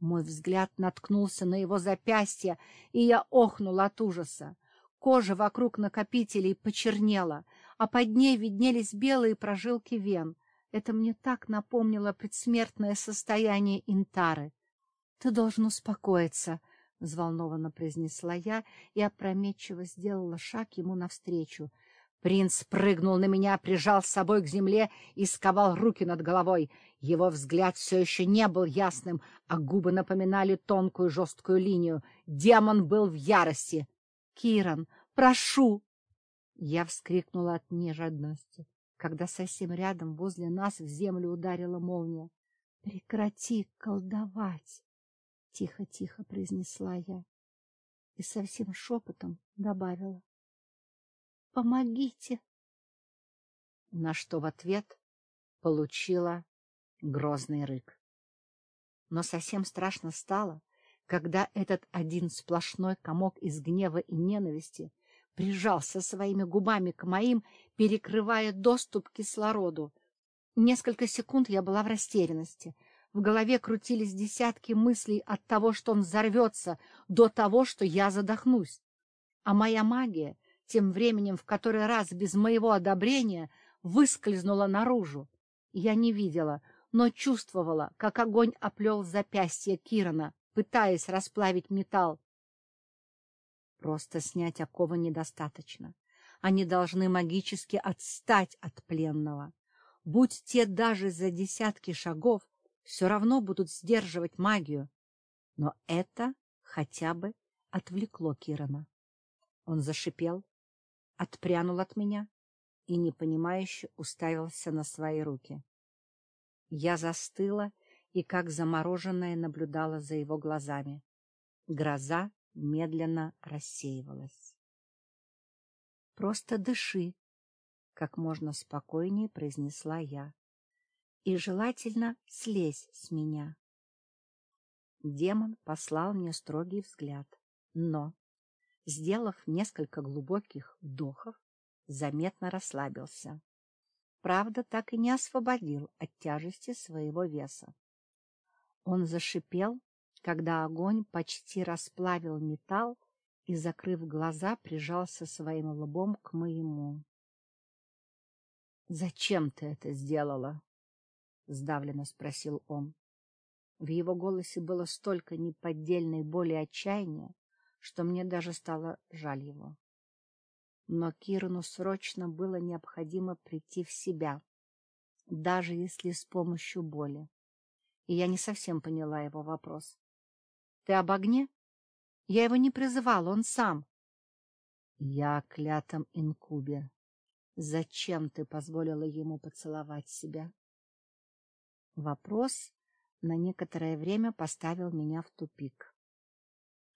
Мой взгляд наткнулся на его запястье, и я охнула от ужаса. Кожа вокруг накопителей почернела, а под ней виднелись белые прожилки вен. Это мне так напомнило предсмертное состояние Интары. — Ты должен успокоиться, — взволнованно произнесла я и опрометчиво сделала шаг ему навстречу. Принц прыгнул на меня, прижал с собой к земле и сковал руки над головой. Его взгляд все еще не был ясным, а губы напоминали тонкую жесткую линию. Демон был в ярости. — Киран, прошу! Я вскрикнула от нежадности, когда совсем рядом возле нас в землю ударила молния. — Прекрати колдовать! — тихо-тихо произнесла я и совсем шепотом добавила. Помогите! На что в ответ получила грозный рык. Но совсем страшно стало, когда этот один сплошной комок из гнева и ненависти прижался своими губами к моим, перекрывая доступ к кислороду. Несколько секунд я была в растерянности. В голове крутились десятки мыслей от того, что он взорвется, до того, что я задохнусь. А моя магия тем временем в который раз без моего одобрения выскользнула наружу. Я не видела, но чувствовала, как огонь оплел запястье Кирана, пытаясь расплавить металл. Просто снять оковы недостаточно. Они должны магически отстать от пленного. Будь те даже за десятки шагов, все равно будут сдерживать магию. Но это хотя бы отвлекло Кирана. Он зашипел, отпрянул от меня и непонимающе уставился на свои руки. Я застыла и, как замороженная, наблюдала за его глазами. Гроза медленно рассеивалась. — Просто дыши, — как можно спокойнее произнесла я. — И желательно слезь с меня. Демон послал мне строгий взгляд, но сделав несколько глубоких вдохов, заметно расслабился. Правда, так и не освободил от тяжести своего веса. Он зашипел, когда огонь почти расплавил металл и, закрыв глаза, прижался своим лбом к моему. — Зачем ты это сделала? — сдавленно спросил он. В его голосе было столько неподдельной боли и отчаяния, что мне даже стало жаль его. Но Кирану срочно было необходимо прийти в себя, даже если с помощью боли. И я не совсем поняла его вопрос. — Ты об огне? Я его не призывала, он сам. — Я о клятом инкубе, Зачем ты позволила ему поцеловать себя? Вопрос на некоторое время поставил меня в тупик.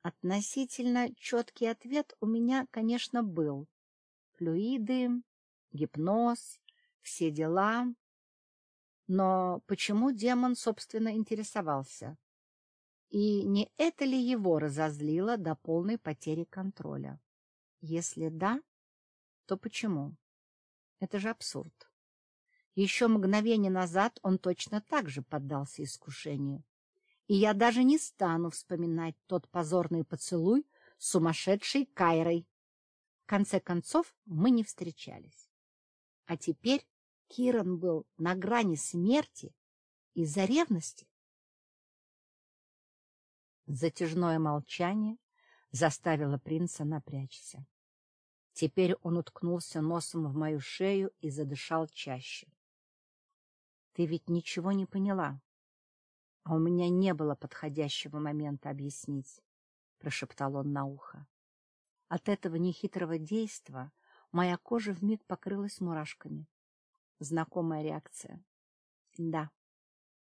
Относительно четкий ответ у меня, конечно, был. Флюиды, гипноз, все дела. Но почему демон, собственно, интересовался? И не это ли его разозлило до полной потери контроля? Если да, то почему? Это же абсурд. Еще мгновение назад он точно так же поддался искушению. И я даже не стану вспоминать тот позорный поцелуй с сумасшедшей Кайрой. Конце концов, мы не встречались. А теперь Киран был на грани смерти из-за ревности. Затяжное молчание заставило принца напрячься. Теперь он уткнулся носом в мою шею и задышал чаще. — Ты ведь ничего не поняла. А у меня не было подходящего момента объяснить, — прошептал он на ухо. От этого нехитрого действа моя кожа вмиг покрылась мурашками. Знакомая реакция. Да,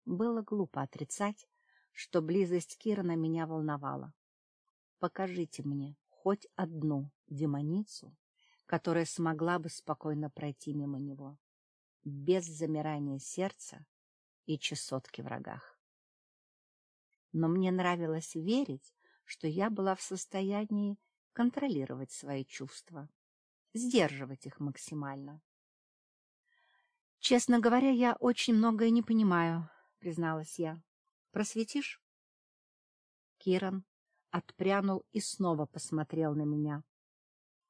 было глупо отрицать, что близость Кирана меня волновала. Покажите мне хоть одну демоницу, которая смогла бы спокойно пройти мимо него, без замирания сердца и чесотки в рогах. Но мне нравилось верить, что я была в состоянии контролировать свои чувства, сдерживать их максимально. «Честно говоря, я очень многое не понимаю», — призналась я. «Просветишь?» Киран отпрянул и снова посмотрел на меня.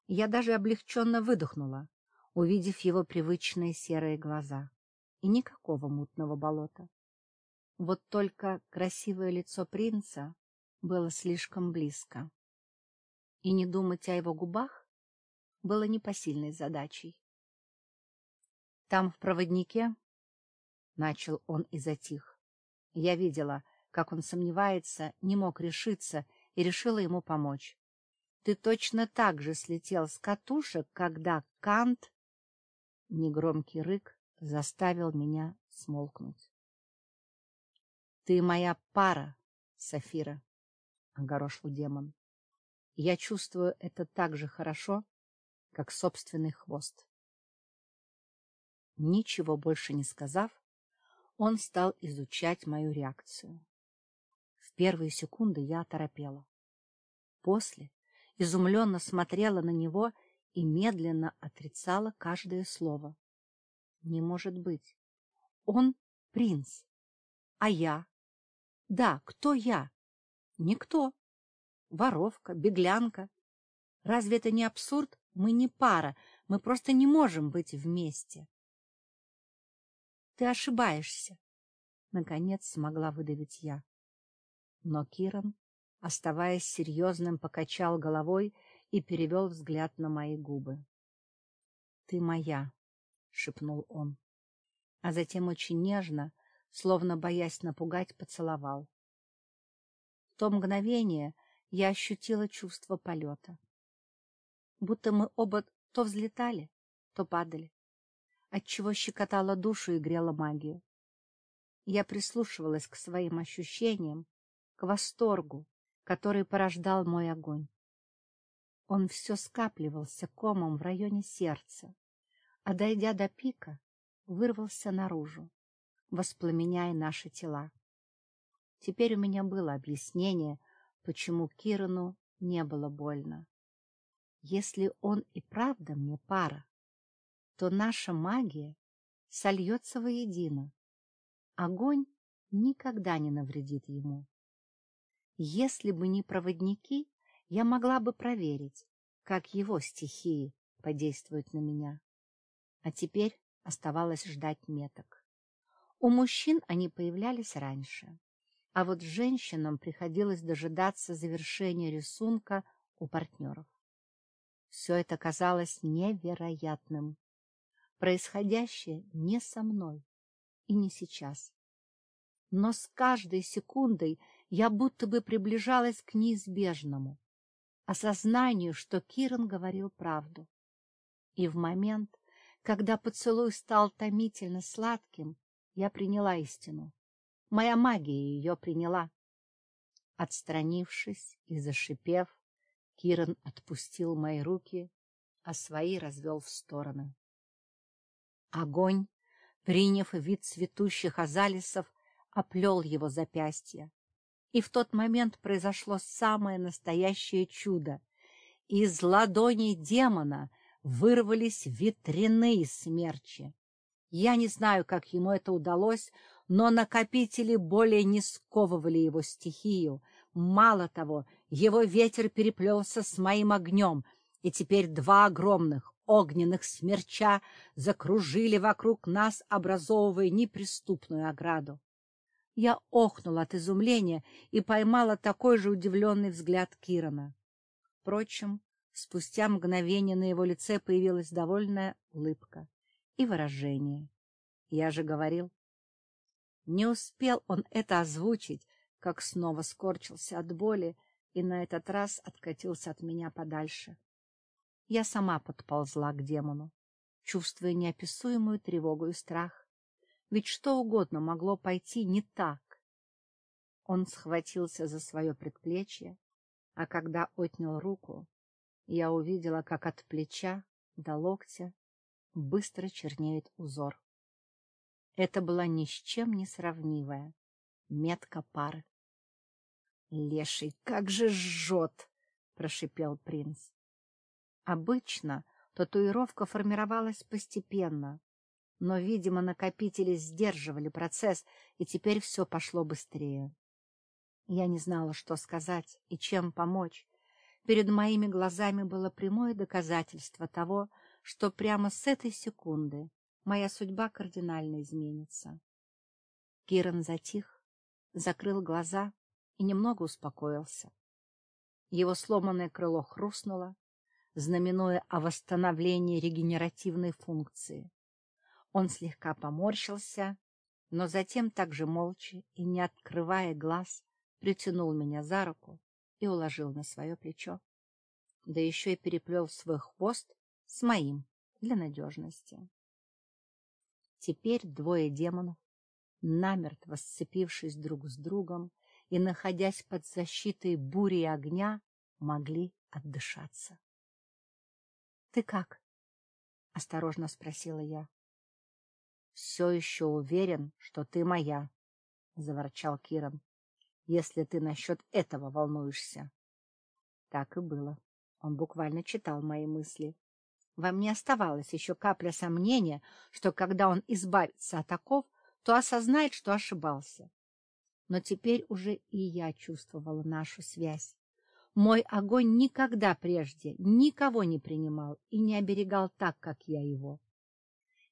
Я даже облегченно выдохнула, увидев его привычные серые глаза. И никакого мутного болота. Вот только красивое лицо принца было слишком близко. И не думать о его губах было непосильной задачей. Там, в проводнике, — начал он и затих. Я видела, как он сомневается, не мог решиться и решила ему помочь. Ты точно так же слетел с катушек, когда Кант... Негромкий рык заставил меня смолкнуть. — Ты моя пара, Сафира, — огорошил демон. Я чувствую это так же хорошо, как собственный хвост. Ничего больше не сказав, он стал изучать мою реакцию. В первые секунды я оторопела. После изумленно смотрела на него и медленно отрицала каждое слово. Не может быть. Он принц. А я? Да, кто я? Никто. Воровка, беглянка. Разве это не абсурд? Мы не пара, мы просто не можем быть вместе. Ты ошибаешься. Наконец смогла выдавить я. Но Киран, оставаясь серьезным, покачал головой и перевел взгляд на мои губы. — Ты моя, — шепнул он, а затем очень нежно, словно боясь напугать, поцеловал. В то мгновение я ощутила чувство полета. Будто мы оба то взлетали, то падали, отчего щекотала душу и грела магию. Я прислушивалась к своим ощущениям, к восторгу, который порождал мой огонь. Он все скапливался комом в районе сердца, а, дойдя до пика, вырвался наружу, воспламеняя наши тела. Теперь у меня было объяснение, почему Кирану не было больно. Если он и правда мне пара, то наша магия сольется воедино. Огонь никогда не навредит ему. Если бы не проводники, я могла бы проверить, как его стихии подействуют на меня. А теперь оставалось ждать меток. У мужчин они появлялись раньше, а вот женщинам приходилось дожидаться завершения рисунка у партнеров. Все это казалось невероятным. Происходящее не со мной и не сейчас. Но с каждой секундой я будто бы приближалась к неизбежному, осознанию, что Киран говорил правду. И в момент, Когда поцелуй стал томительно сладким, я приняла истину. Моя магия ее приняла. Отстранившись и зашипев, Киран отпустил мои руки, а свои развел в стороны. Огонь, приняв вид цветущих азалисов, оплел его запястье. И в тот момент произошло самое настоящее чудо. Из ладоней демона вырвались ветряные смерчи. Я не знаю, как ему это удалось, но накопители более не сковывали его стихию. Мало того, его ветер переплелся с моим огнем, и теперь два огромных огненных смерча закружили вокруг нас, образовывая неприступную ограду. Я охнула от изумления и поймала такой же удивленный взгляд Кирана. Впрочем, спустя мгновение на его лице появилась довольная улыбка и выражение. Я же говорил. Не успел он это озвучить, как снова скорчился от боли и на этот раз откатился от меня подальше. Я сама подползла к демону, чувствуя неописуемую тревогу и страх. Ведь что угодно могло пойти не так. Он схватился за свое предплечье, а когда отнял руку, я увидела, как от плеча до локтя быстро чернеет узор. Это была ни с чем не сравнивая метка пары. — Леший, как же жжет! — прошипел принц. Обычно татуировка формировалась постепенно, но, видимо, накопители сдерживали процесс, и теперь все пошло быстрее. Я не знала, что сказать и чем помочь. Перед моими глазами было прямое доказательство того, что прямо с этой секунды моя судьба кардинально изменится. Киран затих, закрыл глаза и немного успокоился. Его сломанное крыло хрустнуло, знаменуя о восстановлении регенеративной функции. Он слегка поморщился, но затем также молча и не открывая глаз притянул меня за руку и уложил на свое плечо. Да еще и переплел свой хвост с моим для надежности. Теперь двое демонов, намертво сцепившись друг с другом и находясь под защитой бури и огня, могли отдышаться. — Ты как? — осторожно спросила я. — Все еще уверен, что ты моя, — заворчал Киран если ты насчет этого волнуешься. Так и было. Он буквально читал мои мысли. Во мне оставалась еще капля сомнения, что когда он избавится от оков, то осознает, что ошибался. Но теперь уже и я чувствовала нашу связь. Мой огонь никогда прежде никого не принимал и не оберегал так, как я его.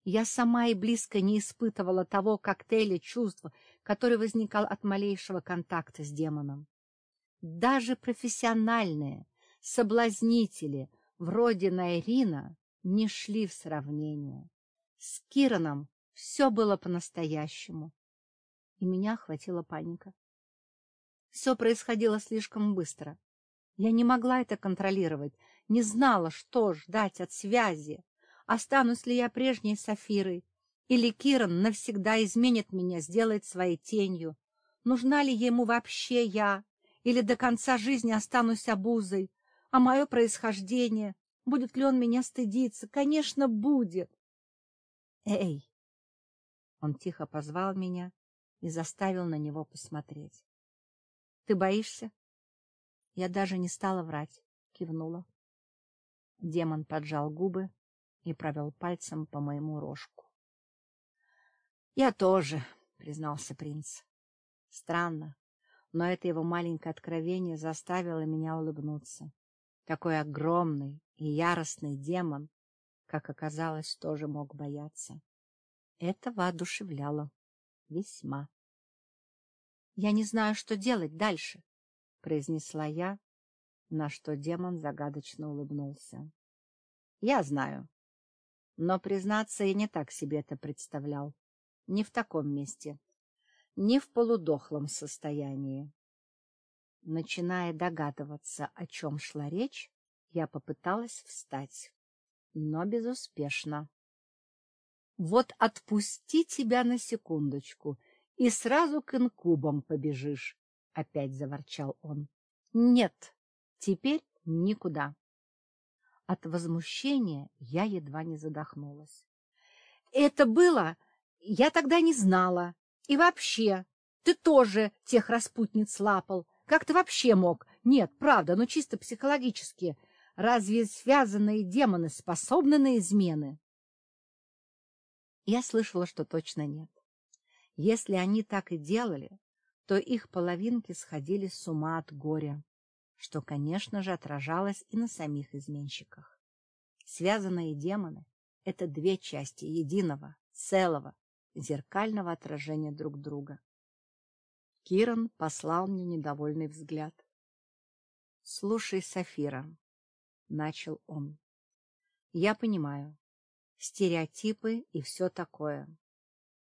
Я сама и близко не испытывала того коктейля чувств, который возникал от малейшего контакта с демоном. Даже профессиональные соблазнители, вроде Найрина, не шли в сравнение. С Кираном все было по-настоящему. И меня охватила паника. Все происходило слишком быстро. Я не могла это контролировать, не знала, что ждать от связи. Останусь ли я прежней Сафирой? Или Киран навсегда изменит меня, сделает своей тенью? Нужна ли ему вообще я? Или до конца жизни останусь обузой? А мое происхождение? Будет ли он меня стыдиться? Конечно, будет. Эй! Он тихо позвал меня и заставил на него посмотреть. — Ты боишься? Я даже не стала врать, кивнула. Демон поджал губы и провел пальцем по моему рожку. — Я тоже, — признался принц. Странно, но это его маленькое откровение заставило меня улыбнуться. Такой огромный и яростный демон, как оказалось, тоже мог бояться. Это воодушевляло. Весьма. — Я не знаю, что делать дальше, — произнесла я, на что демон загадочно улыбнулся. — Я знаю, но, признаться, я не так себе это представлял. Не в таком месте. Не в полудохлом состоянии. Начиная догадываться, о чем шла речь, я попыталась встать, но безуспешно. Вот отпусти тебя на секундочку, и сразу к инкубам побежишь, — опять заворчал он. — Нет, теперь никуда. От возмущения я едва не задохнулась. — Это было... Я тогда не знала. И вообще, ты тоже тех распутниц лапал. Как ты вообще мог? Нет, правда, но чисто психологически. Разве связанные демоны способны на измены? Я слышала, что точно нет. Если они так и делали, то их половинки сходили с ума от горя, что, конечно же, отражалось и на самих изменщиках. Связанные демоны — это две части единого, целого, зеркального отражения друг друга. Киран послал мне недовольный взгляд. — Слушай, Сафира, — начал он, — я понимаю, стереотипы и все такое.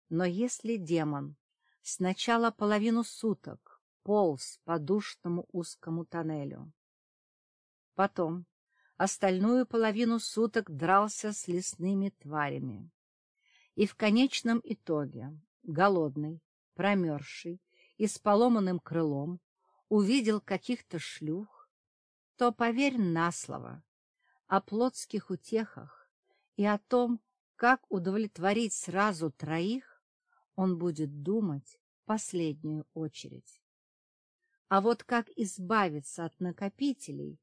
Но если демон сначала половину суток полз по душному узкому тоннелю, потом остальную половину суток дрался с лесными тварями, и в конечном итоге, голодный, промерзший и с поломанным крылом, увидел каких-то шлюх, то поверь на слово о плотских утехах и о том, как удовлетворить сразу троих, он будет думать последнюю очередь. А вот как избавиться от накопителей,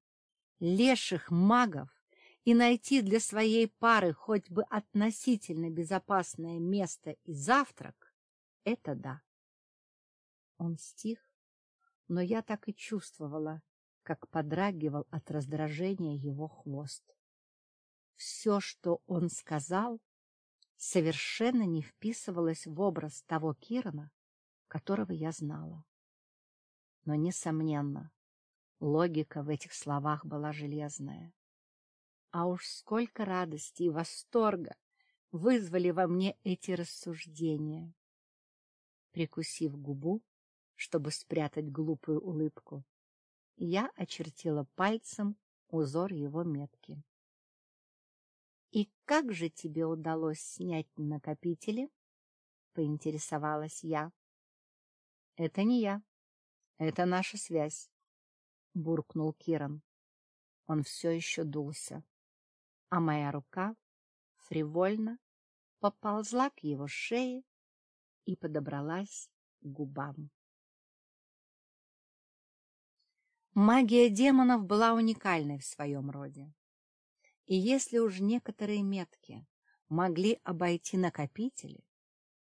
леших магов и найти для своей пары хоть бы относительно безопасное место и завтрак — это да. Он стих, но я так и чувствовала, как подрагивал от раздражения его хвост. Все, что он сказал, совершенно не вписывалось в образ того Кирана, которого я знала. Но, несомненно, логика в этих словах была железная. А уж сколько радости и восторга вызвали во мне эти рассуждения. Прикусив губу, чтобы спрятать глупую улыбку, я очертила пальцем узор его метки. — И как же тебе удалось снять накопители? — поинтересовалась я. — Это не я. Это наша связь, — буркнул Киран. Он все еще дулся а моя рука фривольно поползла к его шее и подобралась к губам. Магия демонов была уникальной в своем роде. И если уж некоторые метки могли обойти накопители,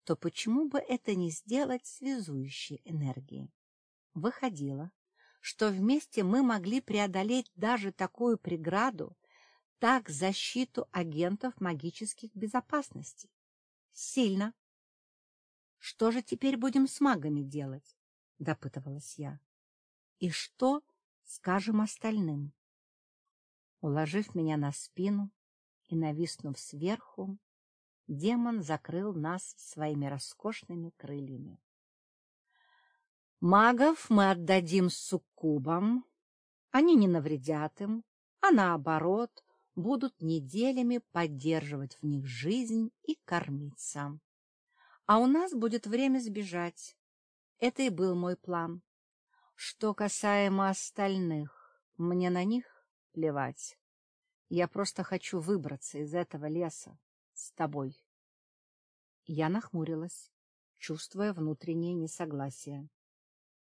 то почему бы это не сделать связующей энергией? Выходило, что вместе мы могли преодолеть даже такую преграду, так защиту агентов магических безопасностей. Сильно. Что же теперь будем с магами делать? Допытывалась я. И что скажем остальным? Уложив меня на спину и нависнув сверху, демон закрыл нас своими роскошными крыльями. Магов мы отдадим суккубам, они не навредят им, а наоборот будут неделями поддерживать в них жизнь и кормиться. А у нас будет время сбежать. Это и был мой план. Что касаемо остальных, мне на них плевать. Я просто хочу выбраться из этого леса с тобой. Я нахмурилась, чувствуя внутреннее несогласие.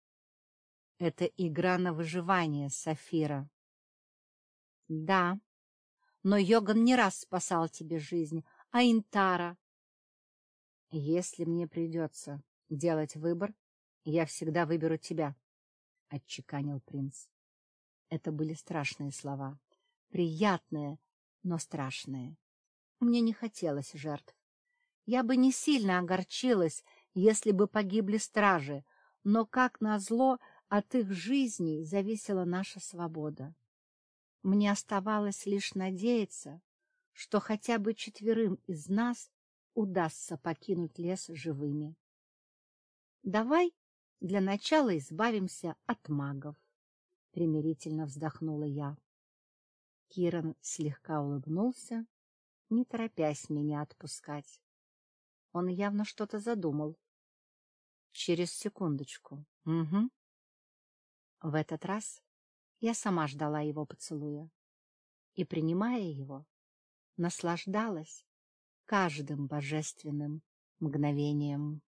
— Это игра на выживание, Сафира. — Да, но Йоган не раз спасал тебе жизнь, а Интара... Если мне придется делать выбор, я всегда выберу тебя, — отчеканил принц. Это были страшные слова, приятные, но страшные. Мне не хотелось жертв. Я бы не сильно огорчилась, если бы погибли стражи, но, как назло, от их жизней зависела наша свобода. Мне оставалось лишь надеяться, что хотя бы четверым из нас удастся покинуть лес живыми. Давай для начала избавимся от магов, — примирительно вздохнула я. Киран слегка улыбнулся, не торопясь меня отпускать. Он явно что-то задумал. Через секундочку. Угу. В этот раз я сама ждала его поцелуя и, принимая его, наслаждалась каждым божественным мгновением.